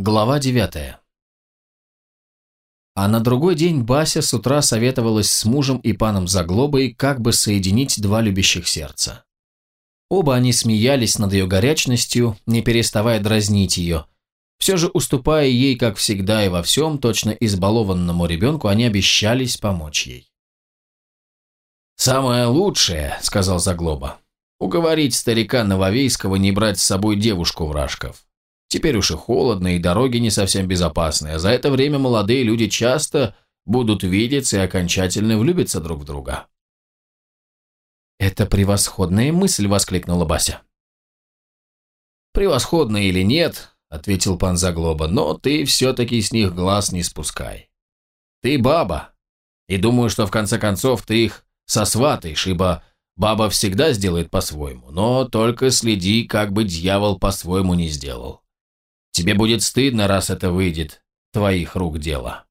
Глава девятая. А на другой день Бася с утра советовалась с мужем и паном Заглобой, как бы соединить два любящих сердца. Оба они смеялись над ее горячностью, не переставая дразнить ее. Все же, уступая ей, как всегда и во всем, точно избалованному ребенку, они обещались помочь ей. «Самое лучшее», — сказал Заглоба, — «уговорить старика Нововейского не брать с собой девушку вражков. Теперь уж и холодно, и дороги не совсем безопасны, а за это время молодые люди часто будут видеться и окончательно влюбиться друг в друга. «Это превосходная мысль!» – воскликнула Бася. «Превосходная или нет?» – ответил пан Заглоба, – «но ты все-таки с них глаз не спускай. Ты баба, и думаю, что в конце концов ты их сосватаешь, ибо баба всегда сделает по-своему, но только следи, как бы дьявол по-своему не сделал. Тебе будет стыдно, раз это выйдет. Твоих рук дело.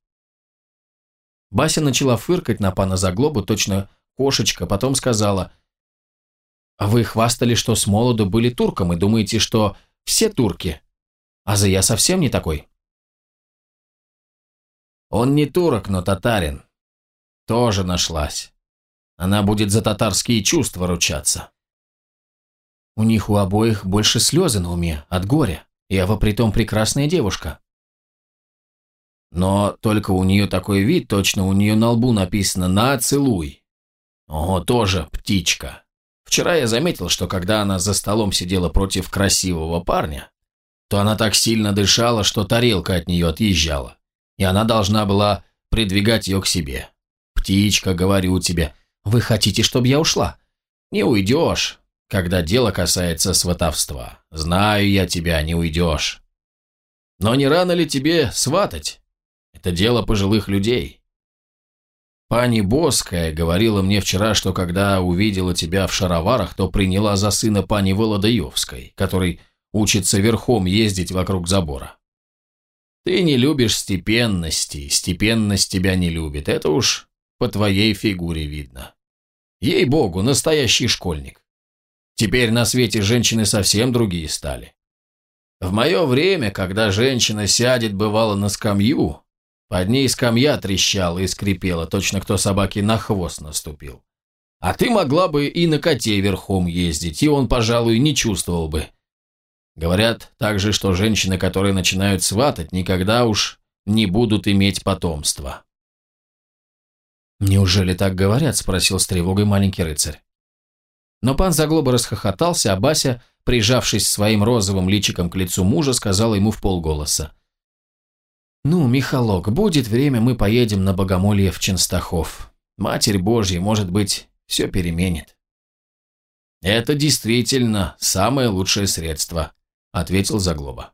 Бася начала фыркать на пана Заглобу, точно кошечка, потом сказала, «А вы хвастали, что с молоду были турком, и думаете, что все турки? А за я совсем не такой». «Он не турок, но татарин. Тоже нашлась. Она будет за татарские чувства ручаться». «У них у обоих больше слезы на уме, от горя. Ева притом прекрасная девушка. Но только у нее такой вид, точно у нее на лбу написано «На, целуй». О, тоже птичка. Вчера я заметил, что когда она за столом сидела против красивого парня, то она так сильно дышала, что тарелка от нее отъезжала, и она должна была придвигать ее к себе. Птичка, говорю тебе, вы хотите, чтобы я ушла? Не уйдешь, когда дело касается сватовства. Знаю я тебя, не уйдешь. Но не рано ли тебе сватать? Это дело пожилых людей. Пани Боская говорила мне вчера, что когда увидела тебя в шароварах, то приняла за сына пани Володаевской, который учится верхом ездить вокруг забора. Ты не любишь степенности, степенность тебя не любит, это уж по твоей фигуре видно. Ей-богу, настоящий школьник. Теперь на свете женщины совсем другие стали. В мое время, когда женщина сядет, бывало, на скамью, под ней скамья трещала и скрипела, точно кто собаке на хвост наступил. А ты могла бы и на коте верхом ездить, и он, пожалуй, не чувствовал бы. Говорят также, что женщины, которые начинают сватать, никогда уж не будут иметь потомства. «Неужели так говорят?» – спросил с тревогой маленький рыцарь. Но пан Заглоба расхохотался, а Бася, прижавшись своим розовым личиком к лицу мужа, сказала ему в полголоса. «Ну, Михалок, будет время, мы поедем на Богомолье в Ченстахов. Матерь Божья, может быть, все переменит». «Это действительно самое лучшее средство», — ответил Заглоба.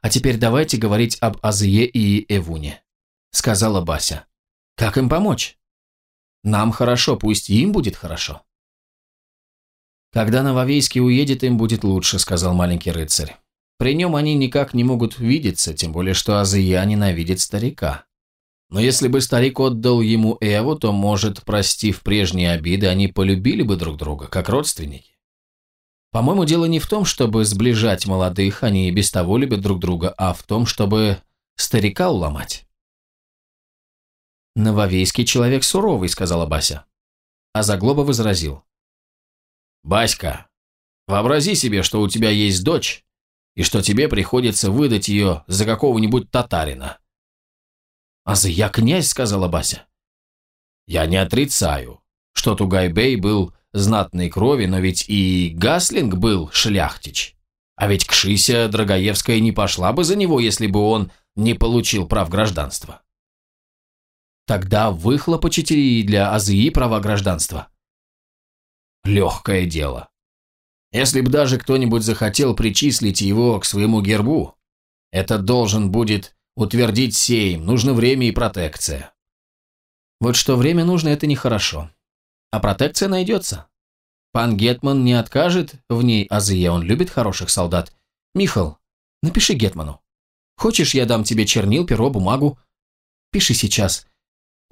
«А теперь давайте говорить об Азые и Эвуне», — сказала Бася. «Как им помочь? Нам хорошо, пусть им будет хорошо». «Когда Нововейский уедет, им будет лучше», — сказал маленький рыцарь. «При нем они никак не могут видеться, тем более что Азия ненавидит старика. Но если бы старик отдал ему Эву, то, может, простив прежние обиды, они полюбили бы друг друга, как родственники. По-моему, дело не в том, чтобы сближать молодых, они и без того любят друг друга, а в том, чтобы старика уломать». «Нововейский человек суровый», — сказала Бася. А Заглоба возразил. «Баська, вообрази себе, что у тебя есть дочь, и что тебе приходится выдать ее за какого-нибудь татарина». «А за я князь», — сказала Бася. «Я не отрицаю, что Тугайбей был знатной крови, но ведь и Гаслинг был шляхтич. А ведь Кшися Драгоевская не пошла бы за него, если бы он не получил прав гражданства». «Тогда выхлопочите и для Азии права гражданства» легкое дело. Если бы даже кто-нибудь захотел причислить его к своему гербу, это должен будет утвердить сейм, нужно время и протекция. Вот что время нужно, это нехорошо. А протекция найдется. Пан Гетман не откажет в ней Азые, он любит хороших солдат. Михал, напиши Гетману. Хочешь, я дам тебе чернил, перо, бумагу? Пиши сейчас.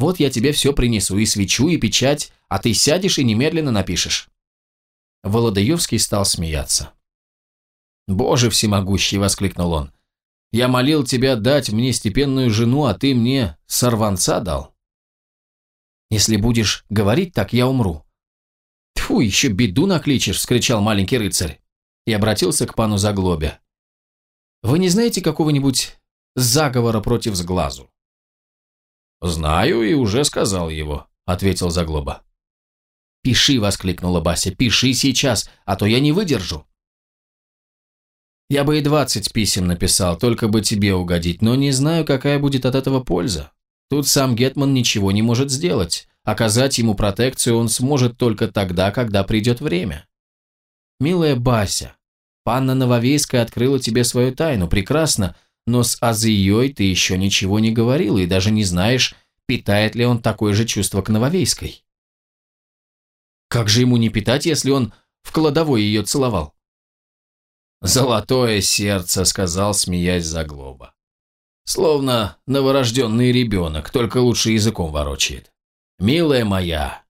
Вот я тебе все принесу, и свечу, и печать, а ты сядешь и немедленно напишешь». Володаевский стал смеяться. «Боже всемогущий!» – воскликнул он. Я молил тебя дать мне степенную жену, а ты мне сорванца дал. Если будешь говорить так, я умру. Тьфу, еще беду накличешь, вскричал маленький рыцарь и обратился к пану Заглобе. Вы не знаете какого-нибудь заговора против сглазу? Знаю и уже сказал его, ответил Заглоба. «Пиши!» – воскликнула Бася. «Пиши сейчас, а то я не выдержу!» Я бы и двадцать писем написал, только бы тебе угодить, но не знаю, какая будет от этого польза. Тут сам Гетман ничего не может сделать. Оказать ему протекцию он сможет только тогда, когда придет время. Милая Бася, панна Нововейская открыла тебе свою тайну, прекрасно, но с Азией ты еще ничего не говорила и даже не знаешь, питает ли он такое же чувство к Нововейской. Как же ему не питать, если он в кладовой ее целовал? «Золотое сердце», — сказал, смеясь Заглоба. «Словно новорожденный ребенок, только лучше языком ворочает. Милая моя,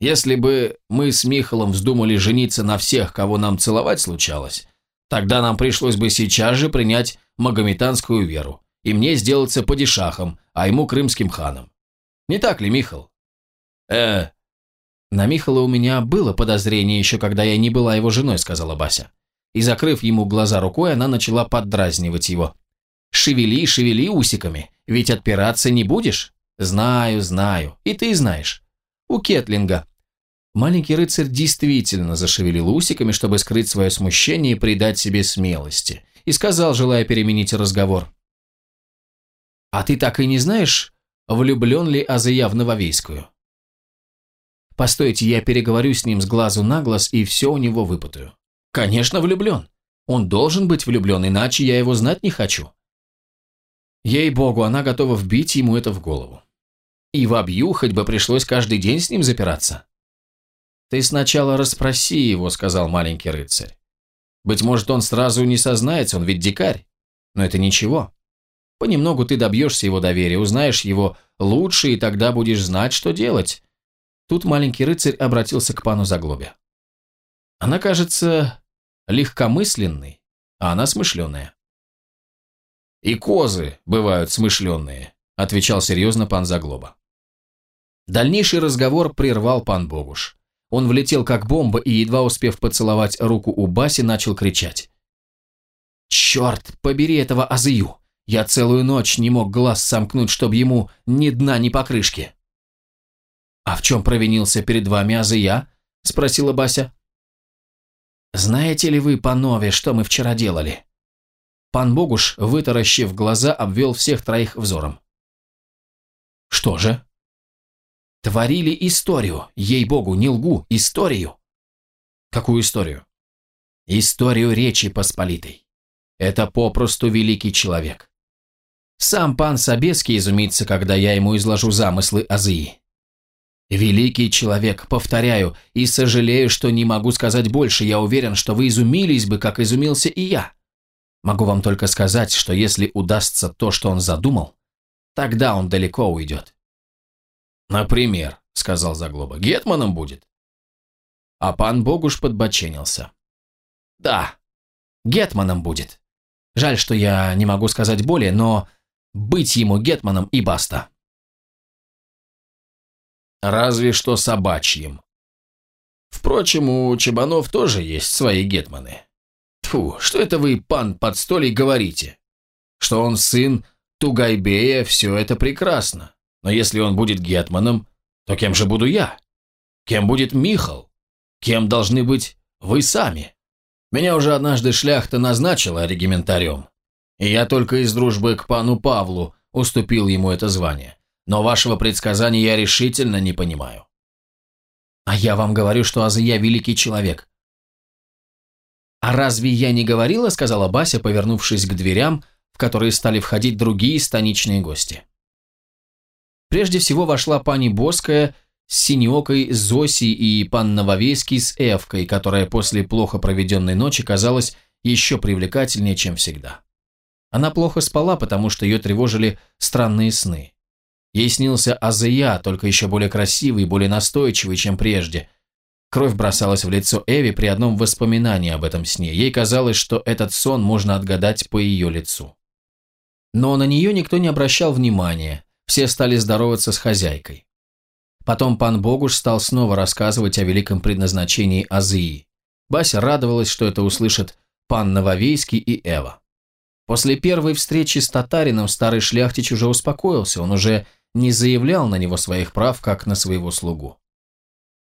если бы мы с Михалом вздумали жениться на всех, кого нам целовать случалось, тогда нам пришлось бы сейчас же принять магометанскую веру, и мне сделаться падишахом, а ему крымским ханом. Не так ли, Михал? Э, на Михала у меня было подозрение еще, когда я не была его женой, сказала Бася и, закрыв ему глаза рукой, она начала поддразнивать его. «Шевели, шевели усиками, ведь отпираться не будешь?» «Знаю, знаю, и ты знаешь. У Кетлинга». Маленький рыцарь действительно зашевелил усиками, чтобы скрыть свое смущение и придать себе смелости, и сказал, желая переменить разговор. «А ты так и не знаешь, влюблен ли Азия в Нововейскую?» «Постойте, я переговорю с ним с глазу на глаз и все у него выпытаю». Конечно, влюблен. Он должен быть влюблен, иначе я его знать не хочу. Ей-богу, она готова вбить ему это в голову. И вобью, хоть бы пришлось каждый день с ним запираться. «Ты сначала расспроси его», — сказал маленький рыцарь. «Быть может, он сразу не сознается, он ведь дикарь. Но это ничего. Понемногу ты добьешься его доверия, узнаешь его лучше, и тогда будешь знать, что делать». Тут маленький рыцарь обратился к пану Заглобе. «Она, кажется, легкомысленный, а она смышленая. «И козы бывают смышленные», – отвечал серьезно пан Заглоба. Дальнейший разговор прервал пан Богуш. Он влетел как бомба и, едва успев поцеловать руку у Баси, начал кричать. «Черт, побери этого Азыю! Я целую ночь не мог глаз сомкнуть, чтобы ему ни дна, ни покрышки!» «А в чем провинился перед вами Азыя?» – спросила Бася. «Знаете ли вы, панове, что мы вчера делали?» Пан Богуш, вытаращив глаза, обвел всех троих взором. «Что же?» «Творили историю, ей-богу, не лгу, историю!» «Какую историю?» «Историю Речи Посполитой. Это попросту великий человек. Сам пан Собеский изумится, когда я ему изложу замыслы Азии. Великий человек, повторяю, и сожалею, что не могу сказать больше, я уверен, что вы изумились бы, как изумился и я. Могу вам только сказать, что если удастся то, что он задумал, тогда он далеко уйдет. «Например», — сказал Заглоба, — «гетманом будет». А пан Богуш подбоченился. «Да, гетманом будет. Жаль, что я не могу сказать более, но быть ему гетманом и баста». Разве что собачьим. Впрочем, у чебанов тоже есть свои гетманы. Тьфу, что это вы, пан Подстолий, говорите? Что он сын Тугайбея, все это прекрасно. Но если он будет гетманом, то кем же буду я? Кем будет Михал? Кем должны быть вы сами? Меня уже однажды шляхта назначила региментарем, и я только из дружбы к пану Павлу уступил ему это звание но вашего предсказания я решительно не понимаю. А я вам говорю, что Азия великий человек. А разве я не говорила, сказала Бася, повернувшись к дверям, в которые стали входить другие станичные гости. Прежде всего вошла пани Боская с Синеокой Зоси и пан Нововейский с Эвкой, которая после плохо проведенной ночи казалась еще привлекательнее, чем всегда. Она плохо спала, потому что ее тревожили странные сны. Ей снился Азия, только еще более красивый и более настойчивый, чем прежде. Кровь бросалась в лицо Эви при одном воспоминании об этом сне. Ей казалось, что этот сон можно отгадать по ее лицу. Но на нее никто не обращал внимания, все стали здороваться с хозяйкой. Потом пан Богуш стал снова рассказывать о великом предназначении Азии. Бася радовалась, что это услышат пан Нововейский и Эва. После первой встречи с татарином старый шляхтич уже успокоился, он уже не заявлял на него своих прав, как на своего слугу.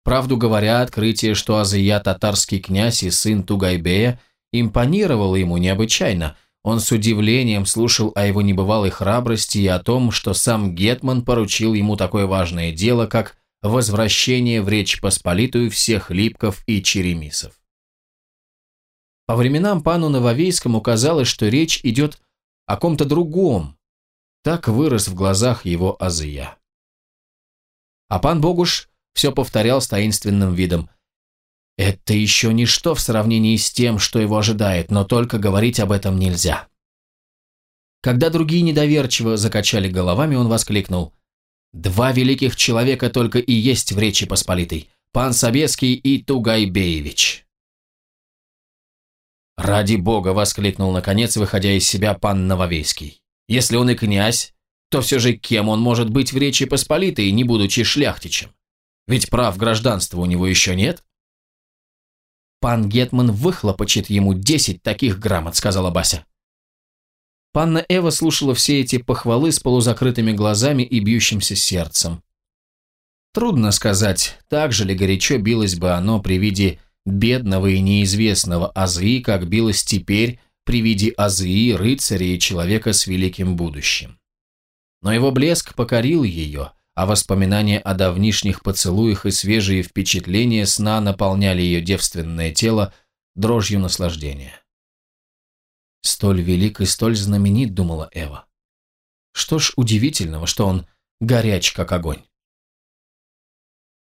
Правду говоря, открытие, что Азия татарский князь и сын Тугайбея, импонировало ему необычайно. Он с удивлением слушал о его небывалой храбрости и о том, что сам Гетман поручил ему такое важное дело, как возвращение в Речь Посполитую всех липков и черемисов. По временам пану Нововейскому казалось, что речь идет о ком-то другом. Так вырос в глазах его Азия. А пан Богуш все повторял с таинственным видом. Это еще ничто в сравнении с тем, что его ожидает, но только говорить об этом нельзя. Когда другие недоверчиво закачали головами, он воскликнул. «Два великих человека только и есть в Речи Посполитой, пан Собеский и Тугайбеевич». «Ради бога!» – воскликнул наконец, выходя из себя пан Нововейский. «Если он и князь, то все же кем он может быть в Речи Посполитой, не будучи шляхтичем? Ведь прав гражданства у него еще нет?» «Пан Гетман выхлопочет ему десять таких грамот», – сказала Бася. Панна Эва слушала все эти похвалы с полузакрытыми глазами и бьющимся сердцем. Трудно сказать, так же ли горячо билось бы оно при виде бедного и неизвестного Азии, как билось теперь при виде Азии, рыцаря и человека с великим будущим. Но его блеск покорил ее, а воспоминания о давнишних поцелуях и свежие впечатления сна наполняли ее девственное тело дрожью наслаждения. «Столь велик и столь знаменит», — думала Эва. «Что ж удивительного, что он горяч, как огонь».